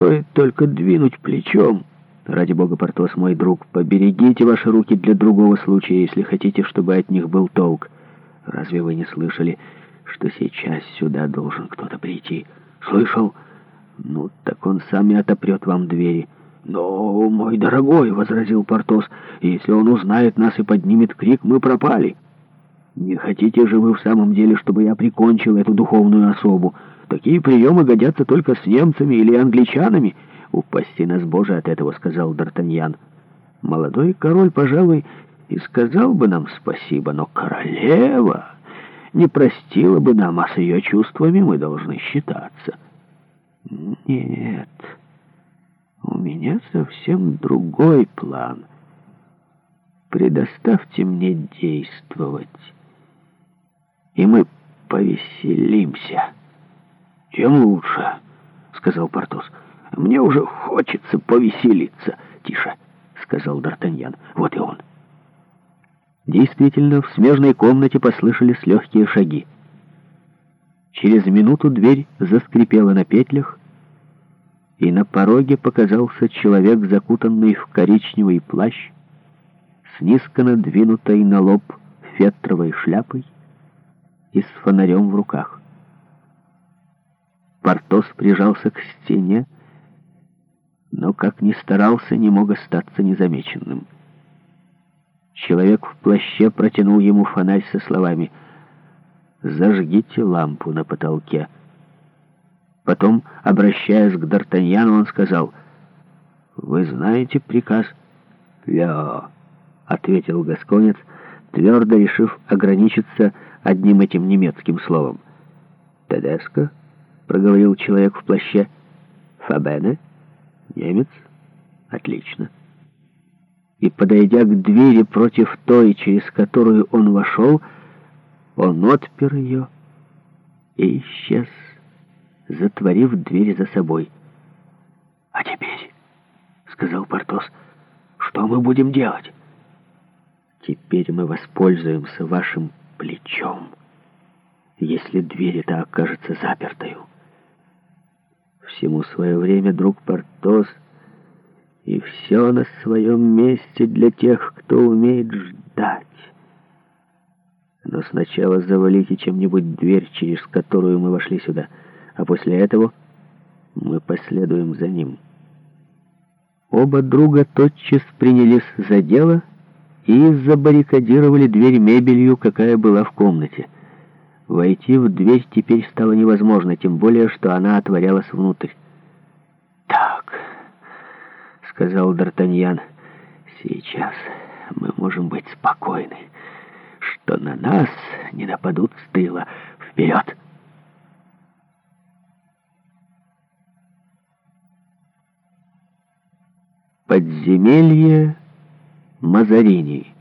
Стоит только двинуть плечом. Ради бога, Портос, мой друг, поберегите ваши руки для другого случая, если хотите, чтобы от них был толк. Разве вы не слышали, что сейчас сюда должен кто-то прийти? Слышал? Ну, так он сам и отопрет вам двери. Но, мой дорогой, — возразил Портос, — если он узнает нас и поднимет крик, мы пропали. Не хотите же вы в самом деле, чтобы я прикончил эту духовную особу?» Такие приемы годятся только с немцами или англичанами. Упаси нас, Боже, от этого, сказал Д'Артаньян. Молодой король, пожалуй, и сказал бы нам спасибо, но королева не простила бы нам, а с ее чувствами мы должны считаться. Нет, у меня совсем другой план. Предоставьте мне действовать, и мы повеселимся». «Тем лучше», — сказал Портос. «Мне уже хочется повеселиться». «Тише», — сказал Д'Артаньян. «Вот и он». Действительно, в смежной комнате послышались легкие шаги. Через минуту дверь заскрипела на петлях, и на пороге показался человек, закутанный в коричневый плащ, с низко надвинутой на лоб фетровой шляпой и с фонарем в руках. Портос прижался к стене, но, как ни старался, не мог остаться незамеченным. Человек в плаще протянул ему фонарь со словами «Зажгите лампу на потолке». Потом, обращаясь к Д'Артаньяну, он сказал «Вы знаете приказ?» «Ля», — ответил Гасконец, твердо решив ограничиться одним этим немецким словом. «Тедеско?» проговорил человек в плаще. «Фабене? Немец? Отлично». И, подойдя к двери против той, через которую он вошел, он отпер ее и исчез, затворив дверь за собой. «А теперь, — сказал Портос, — что мы будем делать?» «Теперь мы воспользуемся вашим плечом, если дверь эта окажется запертою». Всему свое время, друг Портос, и все на своем месте для тех, кто умеет ждать. Но сначала завалите чем-нибудь дверь, через которую мы вошли сюда, а после этого мы последуем за ним. Оба друга тотчас принялись за дело и забаррикадировали дверь мебелью, какая была в комнате — Войти в дверь теперь стало невозможно, тем более, что она отворялась внутрь. «Так», — сказал Д'Артаньян, — «сейчас мы можем быть спокойны, что на нас не нападут с тыла. Вперед!» Подземелье Мазарини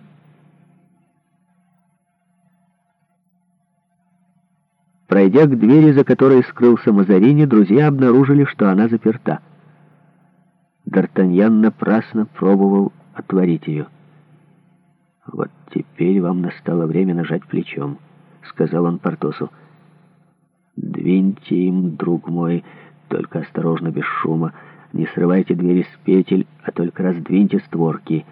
Пройдя к двери, за которой скрылся Мазарини, друзья обнаружили, что она заперта. Д'Артаньян напрасно пробовал отворить ее. «Вот теперь вам настало время нажать плечом», — сказал он Портосу. «Двиньте им, друг мой, только осторожно, без шума. Не срывайте двери с петель, а только раздвиньте створки».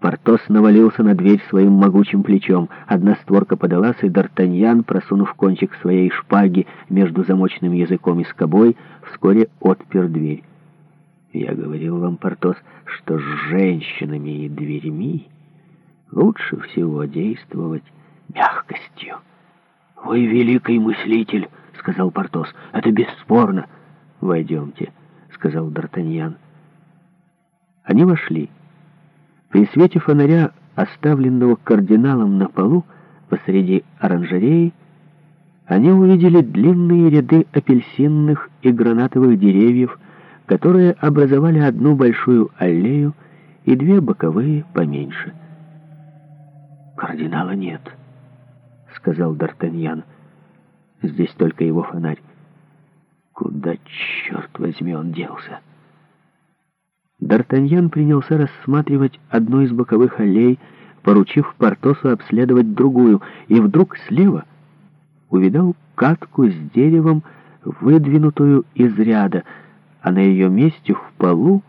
Портос навалился на дверь своим могучим плечом. Одна створка подалась, и Д'Артаньян, просунув кончик своей шпаги между замочным языком и скобой, вскоре отпер дверь. «Я говорил вам, Портос, что с женщинами и дверьми лучше всего действовать мягкостью». «Вы великий мыслитель», — сказал Портос, — «это бесспорно». «Войдемте», — сказал Д'Артаньян. Они вошли. При свете фонаря, оставленного кардиналом на полу посреди оранжереи, они увидели длинные ряды апельсинных и гранатовых деревьев, которые образовали одну большую аллею и две боковые поменьше. «Кардинала нет», — сказал Д'Артаньян. «Здесь только его фонарь». «Куда, черт возьми, он делся?» Д'Артаньян принялся рассматривать одну из боковых аллей, поручив Портосу обследовать другую, и вдруг слева увидал катку с деревом, выдвинутую из ряда, а на ее месте в полу